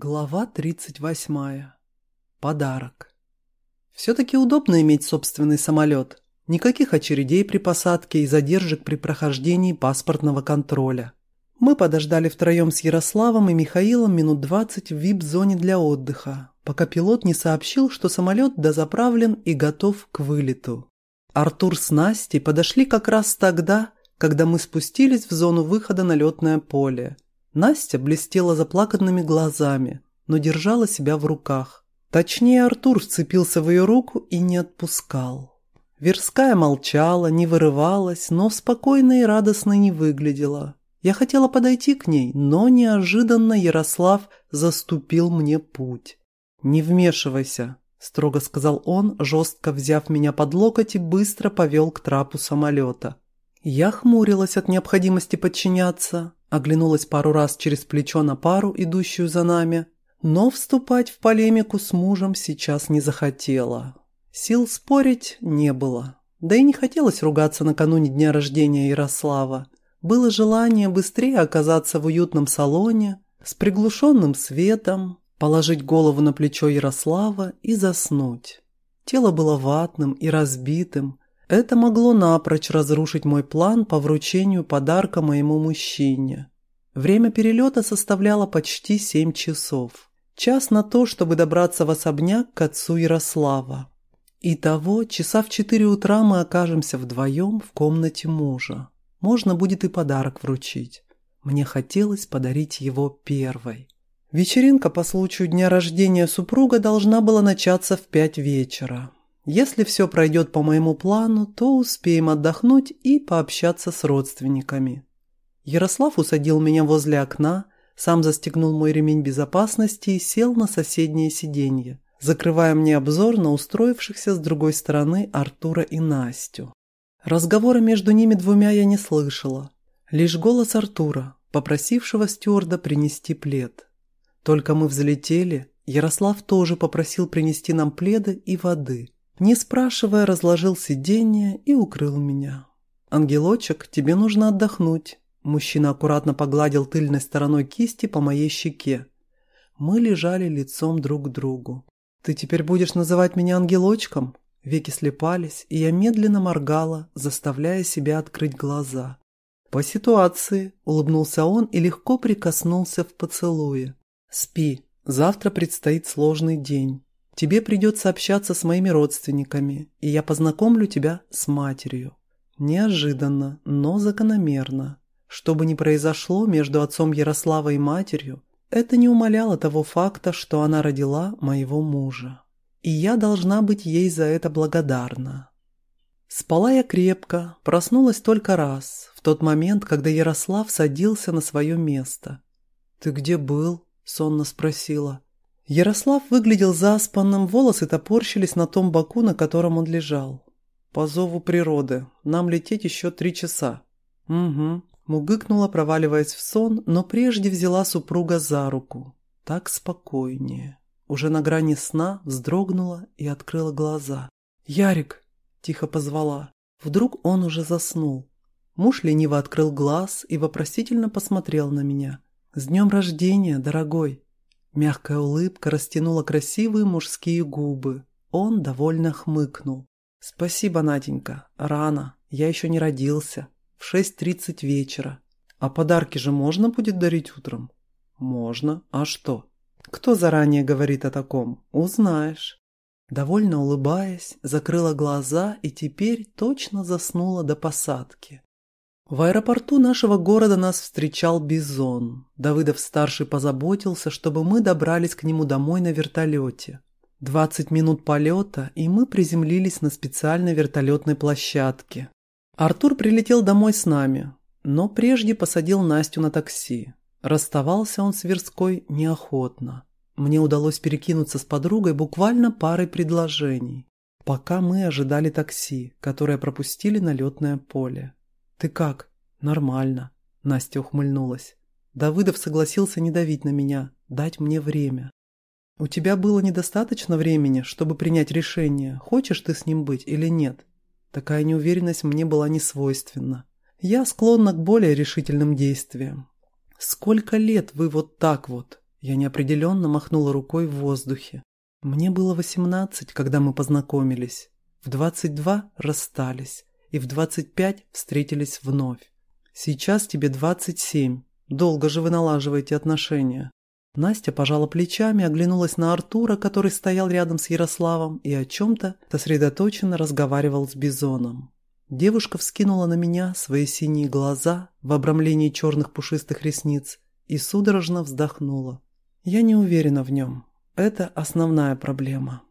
Глава 38. Подарок. Все-таки удобно иметь собственный самолет. Никаких очередей при посадке и задержек при прохождении паспортного контроля. Мы подождали втроем с Ярославом и Михаилом минут 20 в вип-зоне для отдыха, пока пилот не сообщил, что самолет дозаправлен и готов к вылету. Артур с Настей подошли как раз тогда, когда мы спустились в зону выхода на летное поле – Настя блестела заплаканными глазами, но держала себя в руках. Точнее, Артур вцепился в ее руку и не отпускал. Верская молчала, не вырывалась, но спокойно и радостно не выглядела. Я хотела подойти к ней, но неожиданно Ярослав заступил мне путь. «Не вмешивайся», – строго сказал он, жестко взяв меня под локоть и быстро повел к трапу самолета. Я хмурилась от необходимости подчиняться, Оглянулась пару раз через плечо на пару, идущую за нами, но вступать в полемику с мужем сейчас не захотела. Сил спорить не было. Да и не хотелось ругаться накануне дня рождения Ярослава. Было желание быстрее оказаться в уютном салоне, с приглушенным светом, положить голову на плечо Ярослава и заснуть. Тело было ватным и разбитым, это могло напрочь разрушить мой план по вручению подарка моему мужчине. Время перелета составляло почти семь часов. Час на то, чтобы добраться в особняк к отцу Ярослава. Итого, часа в четыре утра мы окажемся вдвоем в комнате мужа. Можно будет и подарок вручить. Мне хотелось подарить его первой. Вечеринка по случаю дня рождения супруга должна была начаться в пять вечера. Если все пройдет по моему плану, то успеем отдохнуть и пообщаться с родственниками. Ярослав усадил меня возле окна, сам застегнул мой ремень безопасности и сел на соседнее сиденье, закрывая мне обзор на устроившихся с другой стороны Артура и Настю. Разговора между ними двумя я не слышала. Лишь голос Артура, попросившего стюарда принести плед. Только мы взлетели, Ярослав тоже попросил принести нам пледы и воды – не спрашивая, разложил сиденье и укрыл меня. «Ангелочек, тебе нужно отдохнуть». Мужчина аккуратно погладил тыльной стороной кисти по моей щеке. Мы лежали лицом друг к другу. «Ты теперь будешь называть меня ангелочком?» Веки слепались, и я медленно моргала, заставляя себя открыть глаза. «По ситуации», — улыбнулся он и легко прикоснулся в поцелуе. «Спи, завтра предстоит сложный день. Тебе придется общаться с моими родственниками, и я познакомлю тебя с матерью. Неожиданно, но закономерно. Что бы ни произошло между отцом Ярослава и матерью, это не умаляло того факта, что она родила моего мужа. И я должна быть ей за это благодарна. Спала я крепко, проснулась только раз, в тот момент, когда Ярослав садился на свое место. «Ты где был?» – сонно спросила. Ярослав выглядел заспанным, волосы топорщились на том боку, на котором он лежал. «По зову природы. Нам лететь еще три часа». «Угу», – мугыкнула, проваливаясь в сон, но прежде взяла супруга за руку. Так спокойнее. Уже на грани сна вздрогнула и открыла глаза. «Ярик!» – тихо позвала. Вдруг он уже заснул. Муж лениво открыл глаз и вопросительно посмотрел на меня. «С днем рождения, дорогой!» Мягкая улыбка растянула красивые мужские губы. Он довольно хмыкнул. «Спасибо, Наденька. Рано. Я еще не родился. В 6.30 вечера. А подарки же можно будет дарить утром?» «Можно. А что?» «Кто заранее говорит о таком? Узнаешь». Довольно улыбаясь, закрыла глаза и теперь точно заснула до посадки. В аэропорту нашего города нас встречал Бизон. Давыдов-старший позаботился, чтобы мы добрались к нему домой на вертолете. 20 минут полета, и мы приземлились на специальной вертолетной площадке. Артур прилетел домой с нами, но прежде посадил Настю на такси. Расставался он с Верской неохотно. Мне удалось перекинуться с подругой буквально парой предложений, пока мы ожидали такси, которое пропустили на летное поле. «Ты как?» «Нормально», – Настя ухмыльнулась. Давыдов согласился не давить на меня, дать мне время. «У тебя было недостаточно времени, чтобы принять решение, хочешь ты с ним быть или нет?» Такая неуверенность мне была не свойственна. Я склонна к более решительным действиям. «Сколько лет вы вот так вот?» Я неопределенно махнула рукой в воздухе. Мне было восемнадцать, когда мы познакомились. В двадцать два расстались, и в двадцать пять встретились вновь. Сейчас тебе двадцать семь. Долго же вы налаживаете отношения. Настя пожала плечами, оглянулась на Артура, который стоял рядом с Ярославом и о чем-то сосредоточенно разговаривал с Бизоном. Девушка вскинула на меня свои синие глаза в обрамлении черных пушистых ресниц и судорожно вздохнула. Я не уверена в нем. Это основная проблема.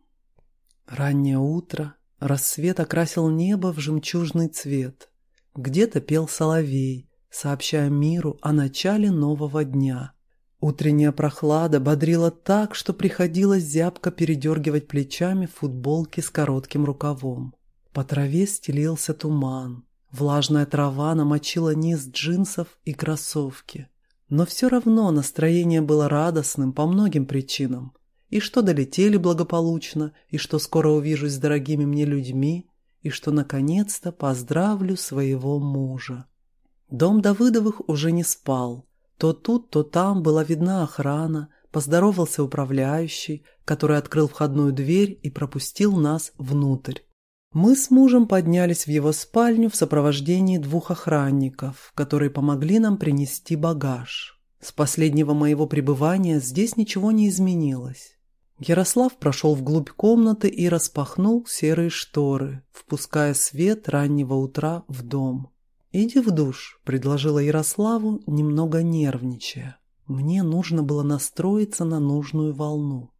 Раннее утро, рассвет окрасил небо в жемчужный цвет. Где-то пел соловей, сообщая миру о начале нового дня. Утренняя прохлада бодрила так, что приходилось зябко передергивать плечами футболки с коротким рукавом. По траве стелился туман. Влажная трава намочила низ джинсов и кроссовки. Но все равно настроение было радостным по многим причинам. И что долетели благополучно, и что скоро увижусь с дорогими мне людьми, и что наконец-то поздравлю своего мужа. Дом Давыдовых уже не спал. То тут, то там была видна охрана, поздоровался управляющий, который открыл входную дверь и пропустил нас внутрь. Мы с мужем поднялись в его спальню в сопровождении двух охранников, которые помогли нам принести багаж. С последнего моего пребывания здесь ничего не изменилось. Ярослав прошел вглубь комнаты и распахнул серые шторы, впуская свет раннего утра в дом. «Иди в душ», — предложила Ярославу, немного нервничая. Мне нужно было настроиться на нужную волну.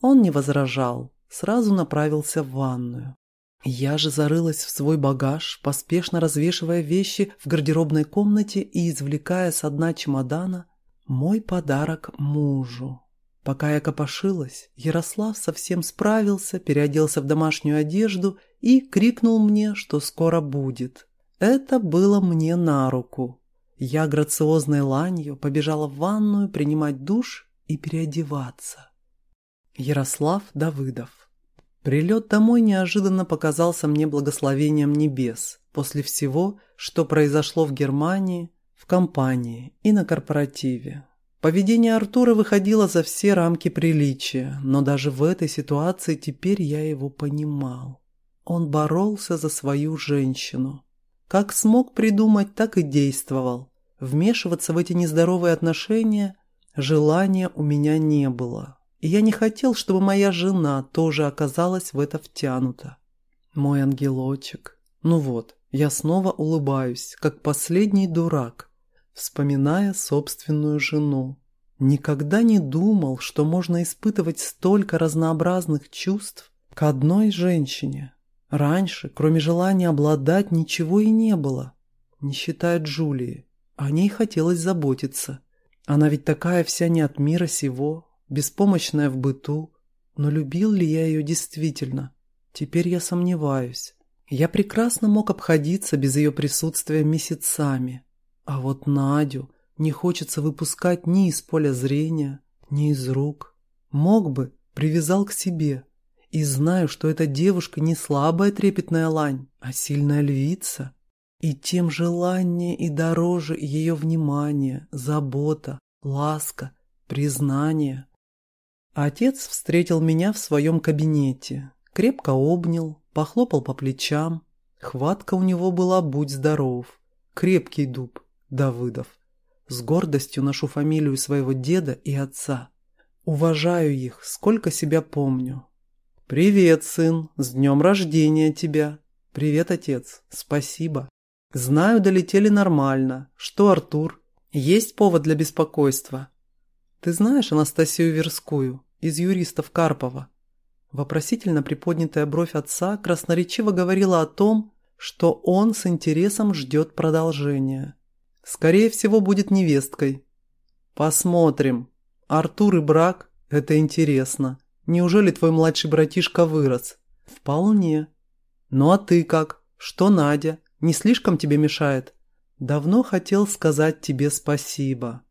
Он не возражал, сразу направился в ванную. Я же зарылась в свой багаж, поспешно развешивая вещи в гардеробной комнате и извлекая с дна чемодана мой подарок мужу. Пока я копошилась, Ярослав совсем справился, переоделся в домашнюю одежду и крикнул мне, что скоро будет. Это было мне на руку. Я грациозной ланью побежала в ванную принимать душ и переодеваться. Ярослав Давыдов Прилет домой неожиданно показался мне благословением небес после всего, что произошло в Германии, в компании и на корпоративе. Поведение Артура выходило за все рамки приличия, но даже в этой ситуации теперь я его понимал. Он боролся за свою женщину. Как смог придумать, так и действовал. Вмешиваться в эти нездоровые отношения желания у меня не было. И я не хотел, чтобы моя жена тоже оказалась в это втянута. Мой ангелочек. Ну вот, я снова улыбаюсь, как последний дурак, вспоминая собственную жену. Никогда не думал, что можно испытывать столько разнообразных чувств к одной женщине. Раньше, кроме желания обладать, ничего и не было, не считая Джулии. О ней хотелось заботиться. Она ведь такая вся не от мира сего, беспомощная в быту. Но любил ли я ее действительно? Теперь я сомневаюсь. Я прекрасно мог обходиться без ее присутствия месяцами. А вот Надю не хочется выпускать ни из поля зрения, ни из рук. Мог бы, привязал к себе. И знаю, что эта девушка не слабая трепетная лань, а сильная львица. И тем желание и дороже ее внимание, забота, ласка, признание. Отец встретил меня в своем кабинете, крепко обнял, похлопал по плечам. Хватка у него была «Будь здоров». Крепкий дуб, Давыдов. С гордостью ношу фамилию своего деда и отца. Уважаю их, сколько себя помню. «Привет, сын, с днем рождения тебя!» «Привет, отец, спасибо!» «Знаю, долетели нормально. Что, Артур? Есть повод для беспокойства?» «Ты знаешь Анастасию Верскую из юристов Карпова?» Вопросительно приподнятая бровь отца красноречиво говорила о том, что он с интересом ждет продолжения. Скорее всего, будет невесткой. Посмотрим. Артур и брак – это интересно. Неужели твой младший братишка вырос? Вполне. Ну а ты как? Что Надя? Не слишком тебе мешает? Давно хотел сказать тебе спасибо.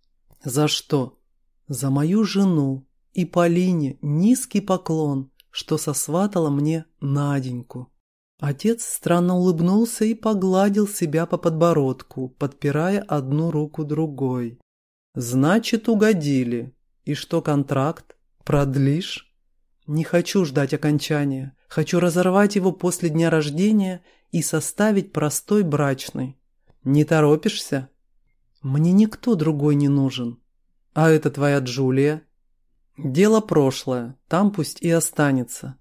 За что? За мою жену и Полине низкий поклон, что сосватала мне Наденьку. Отец странно улыбнулся и погладил себя по подбородку, подпирая одну руку другой. «Значит, угодили. И что контракт? Продлишь? Не хочу ждать окончания. Хочу разорвать его после дня рождения и составить простой брачный. Не торопишься? Мне никто другой не нужен. А это твоя Джулия? Дело прошлое, там пусть и останется.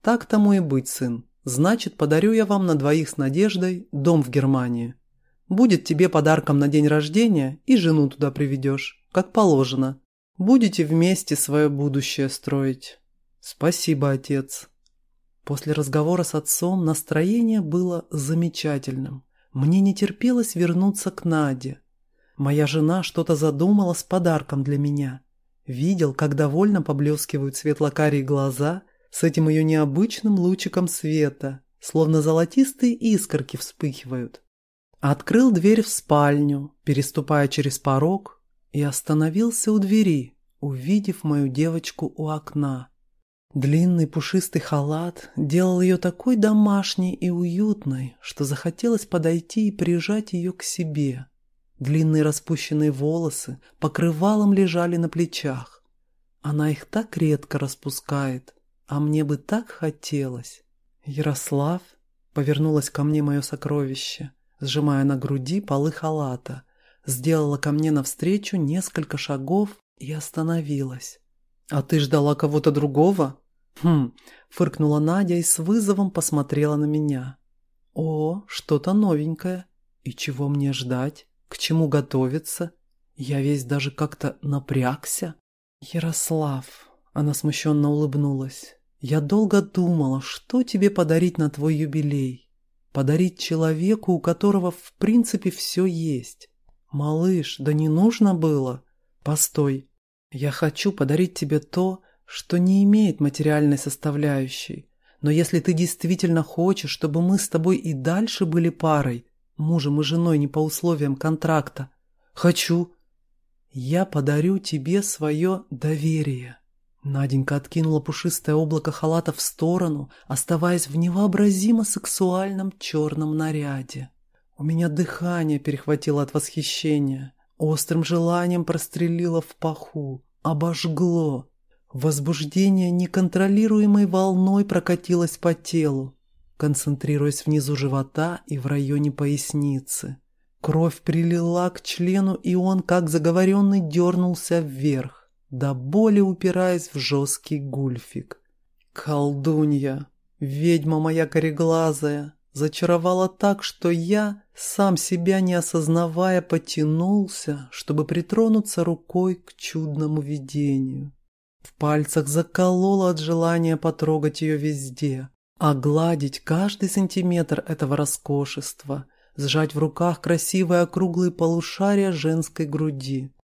Так тому и быть, сын. Значит, подарю я вам на двоих с Надеждой дом в Германии. Будет тебе подарком на день рождения и жену туда приведешь, как положено. Будете вместе свое будущее строить. Спасибо, отец. После разговора с отцом настроение было замечательным. Мне не терпелось вернуться к Наде. Моя жена что-то задумала с подарком для меня. Видел, как довольно поблескивают светлокарие глаза с этим ее необычным лучиком света, словно золотистые искорки вспыхивают. Открыл дверь в спальню, переступая через порог, и остановился у двери, увидев мою девочку у окна. Длинный пушистый халат делал ее такой домашней и уютной, что захотелось подойти и прижать ее к себе. Длинные распущенные волосы покрывалом лежали на плечах. Она их так редко распускает, а мне бы так хотелось. Ярослав повернулась ко мне мое сокровище, сжимая на груди полы халата, сделала ко мне навстречу несколько шагов и остановилась. «А ты ждала кого-то другого?» «Хм», — фыркнула Надя и с вызовом посмотрела на меня. «О, что-то новенькое. И чего мне ждать? К чему готовиться? Я весь даже как-то напрягся». «Ярослав», — она смущенно улыбнулась, — «я долго думала, что тебе подарить на твой юбилей. Подарить человеку, у которого в принципе все есть. Малыш, да не нужно было. Постой, я хочу подарить тебе то, что не имеет материальной составляющей. Но если ты действительно хочешь, чтобы мы с тобой и дальше были парой, мужем и женой не по условиям контракта, хочу. Я подарю тебе свое доверие. Наденька откинула пушистое облако халата в сторону, оставаясь в невообразимо сексуальном черном наряде. У меня дыхание перехватило от восхищения, острым желанием прострелило в паху, обожгло. Возбуждение неконтролируемой волной прокатилось по телу, концентрируясь внизу живота и в районе поясницы. Кровь прилила к члену, и он, как заговоренный, дернулся вверх, до боли упираясь в жесткий гульфик. Колдунья, ведьма моя кореглазая, зачаровала так, что я, сам себя не осознавая, потянулся, чтобы притронуться рукой к чудному видению. В пальцах закололо от желания потрогать ее везде, огладить каждый сантиметр этого роскошества, сжать в руках красивые округлые полушария женской груди.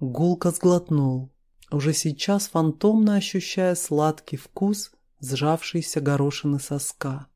Гулко сглотнул, уже сейчас фантомно ощущая сладкий вкус сжавшейся горошины соска.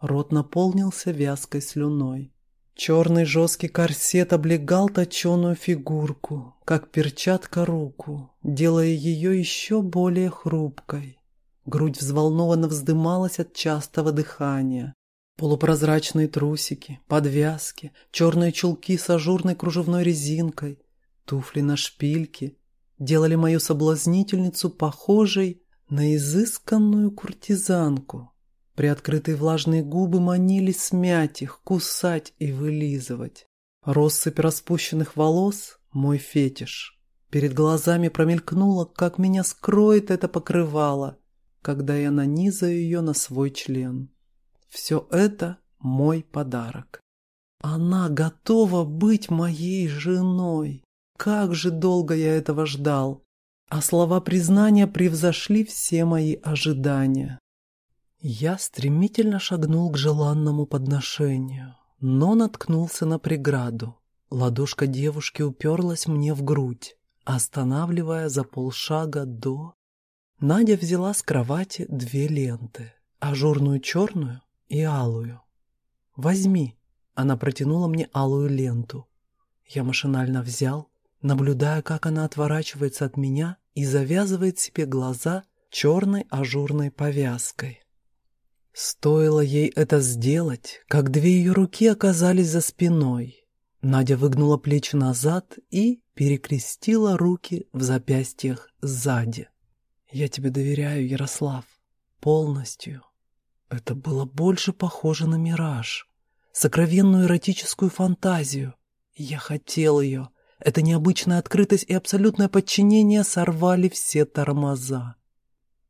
Рот наполнился вязкой слюной. Черный жесткий корсет облегал точеную фигурку, как перчатка руку, делая ее еще более хрупкой. Грудь взволнованно вздымалась от частого дыхания. Полупрозрачные трусики, подвязки, черные чулки с ажурной кружевной резинкой, туфли на шпильке делали мою соблазнительницу похожей на изысканную куртизанку. Приоткрытые влажные губы манили смять их, кусать и вылизывать. Россыпь распущенных волос — мой фетиш. Перед глазами промелькнуло, как меня скроет это покрывало, когда я нанизаю ее на свой член. Все это мой подарок. Она готова быть моей женой. Как же долго я этого ждал. А слова признания превзошли все мои ожидания. Я стремительно шагнул к желанному подношению, но наткнулся на преграду. Ладошка девушки уперлась мне в грудь, останавливая за полшага до... Надя взяла с кровати две ленты, ажурную черную и алую. «Возьми», — она протянула мне алую ленту. Я машинально взял, наблюдая, как она отворачивается от меня и завязывает себе глаза черной ажурной повязкой. Стоило ей это сделать, как две ее руки оказались за спиной. Надя выгнула плечи назад и, перекрестила руки в запястьях сзади. «Я тебе доверяю, Ярослав, полностью». Это было больше похоже на мираж, сокровенную эротическую фантазию. Я хотел ее. Эта необычная открытость и абсолютное подчинение сорвали все тормоза.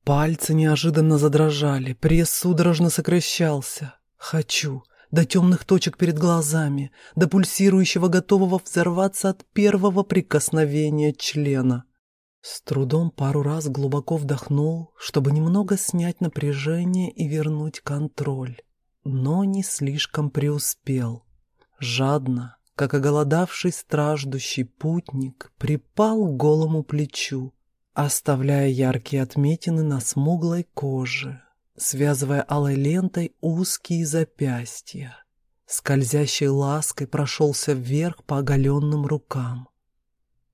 Пальцы неожиданно задрожали, пресс судорожно сокращался. «Хочу!» до темных точек перед глазами, до пульсирующего, готового взорваться от первого прикосновения члена. С трудом пару раз глубоко вдохнул, чтобы немного снять напряжение и вернуть контроль, но не слишком преуспел. Жадно, как оголодавший страждущий путник, припал к голому плечу, оставляя яркие отметины на смуглой коже, связывая алой лентой узкие запястья. Скользящей лаской прошелся вверх по оголенным рукам.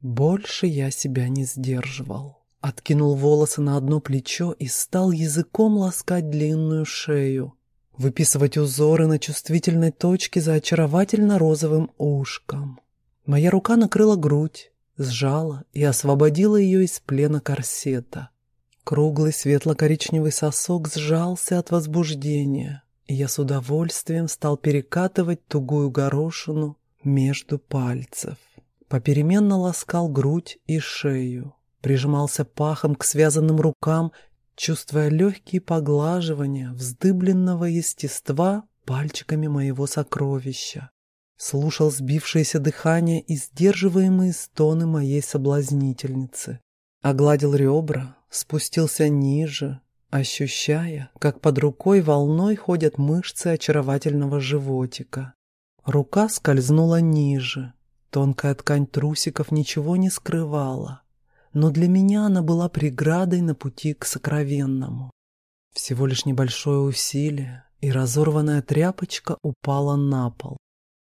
Больше я себя не сдерживал. Откинул волосы на одно плечо и стал языком ласкать длинную шею, выписывать узоры на чувствительной точке за очаровательно розовым ушком. Моя рука накрыла грудь, сжала и освободила ее из плена корсета. Круглый светло-коричневый сосок сжался от возбуждения, и я с удовольствием стал перекатывать тугую горошину между пальцев. Попеременно ласкал грудь и шею, прижимался пахом к связанным рукам, чувствуя легкие поглаживания вздыбленного естества пальчиками моего сокровища. Слушал сбившееся дыхание и сдерживаемые стоны моей соблазнительницы. Огладил ребра, спустился ниже, ощущая, как под рукой волной ходят мышцы очаровательного животика. Рука скользнула ниже. Тонкая ткань трусиков ничего не скрывала, но для меня она была преградой на пути к сокровенному. Всего лишь небольшое усилие, и разорванная тряпочка упала на пол.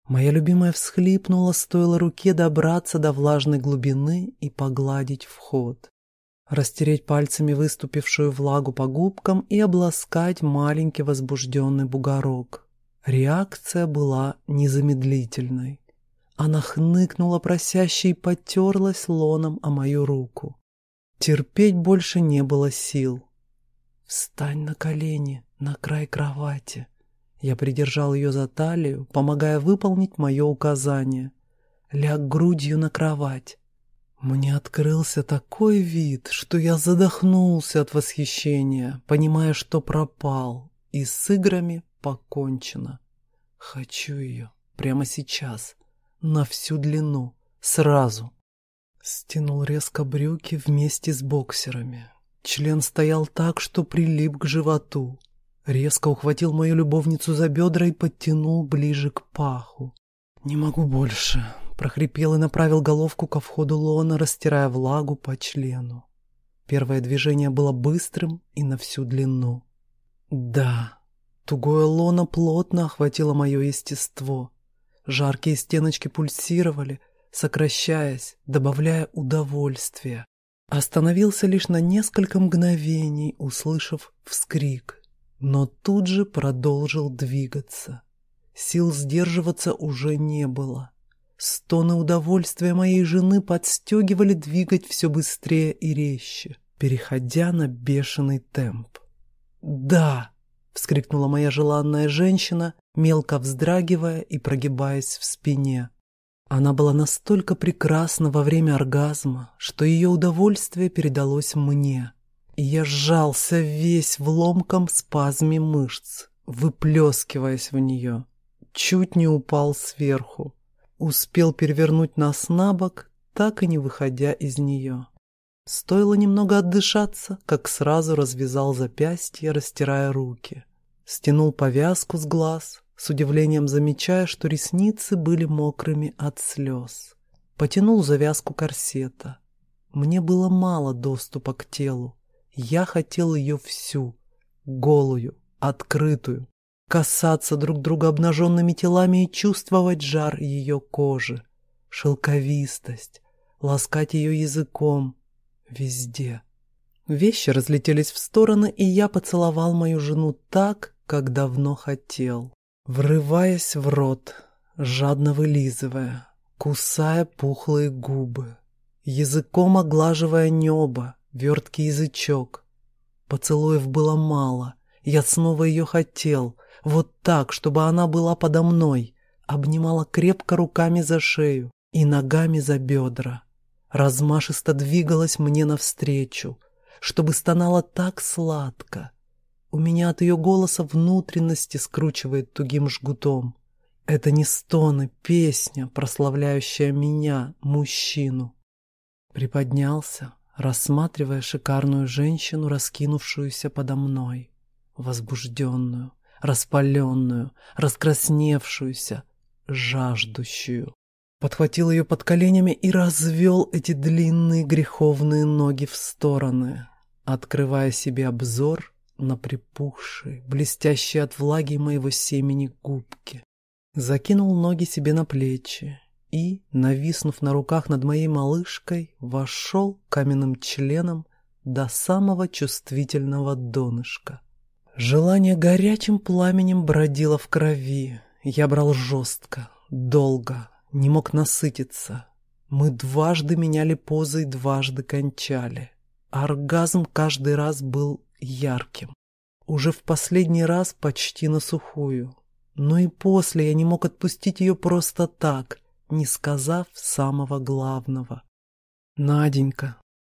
Моя любимая всхлипнула, стоило руке добраться до влажной глубины и погладить вход растереть пальцами выступившую влагу по губкам и обласкать маленький возбужденный бугорок. Реакция была незамедлительной. Она хныкнула просяще и потерлась лоном о мою руку. Терпеть больше не было сил. «Встань на колени, на край кровати». Я придержал ее за талию, помогая выполнить мое указание. «Ляг грудью на кровать. Мне открылся такой вид, что я задохнулся от восхищения, понимая, что пропал, и с играми покончено. Хочу ее прямо сейчас, на всю длину, сразу. Стянул резко брюки вместе с боксерами. Член стоял так, что прилип к животу. Резко ухватил мою любовницу за бедра и подтянул ближе к паху. «Не могу больше», прохрипел и направил головку ко входу лона, растирая влагу по члену. Первое движение было быстрым и на всю длину. Да, тугое лоно плотно охватило мое естество. Жаркие стеночки пульсировали, сокращаясь, добавляя удовольствия. Остановился лишь на несколько мгновений, услышав вскрик, но тут же продолжил двигаться. Сил сдерживаться уже не было. Стоны удовольствия моей жены подстегивали двигать все быстрее и резче, переходя на бешеный темп. «Да!» — вскрикнула моя желанная женщина, мелко вздрагивая и прогибаясь в спине. Она была настолько прекрасна во время оргазма, что ее удовольствие передалось мне. И я сжался весь в ломком спазме мышц, выплескиваясь в нее. Чуть не упал сверху. Успел перевернуть нас на бок, так и не выходя из нее. Стоило немного отдышаться, как сразу развязал запястье, растирая руки. Стянул повязку с глаз, с удивлением замечая, что ресницы были мокрыми от слез. Потянул завязку корсета. Мне было мало доступа к телу. Я хотел ее всю, голую, открытую, касаться друг друга обнаженными телами и чувствовать жар ее кожи, шелковистость, ласкать ее языком, везде. Вещи разлетелись в стороны, и я поцеловал мою жену так, как давно хотел, врываясь в рот, жадно вылизывая, кусая пухлые губы, языком оглаживая небо, верткий язычок. Поцелуев было мало, я снова ее хотел, вот так, чтобы она была подо мной, обнимала крепко руками за шею и ногами за бедра. Размашисто двигалась мне навстречу, чтобы стонала так сладко. У меня от ее голоса внутренности скручивает тугим жгутом. Это не стоны, песня, прославляющая меня, мужчину. Приподнялся, рассматривая шикарную женщину, раскинувшуюся подо мной, возбужденную, распаленную, раскрасневшуюся, жаждущую. Подхватил ее под коленями и развел эти длинные греховные ноги в стороны, открывая себе обзор на припухшие, блестящие от влаги моего семени губки. Закинул ноги себе на плечи и, нависнув на руках над моей малышкой, вошел каменным членом до самого чувствительного донышка. Желание горячим пламенем бродило в крови. Я брал жестко, долго, не мог насытиться. Мы дважды меняли позы и дважды кончали. Оргазм каждый раз был ярким. Уже в последний раз почти на сухую. Но и после я не мог отпустить ее просто так, не сказав самого главного. «Наденька».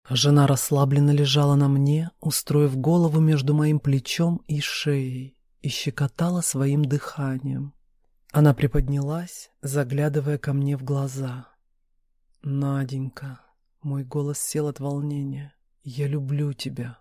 Жена расслабленно лежала на мне, устроив голову между моим плечом и шеей, и щекотала своим дыханием. Она приподнялась, заглядывая ко мне в глаза. «Наденька», — мой голос сел от волнения, — «я люблю тебя».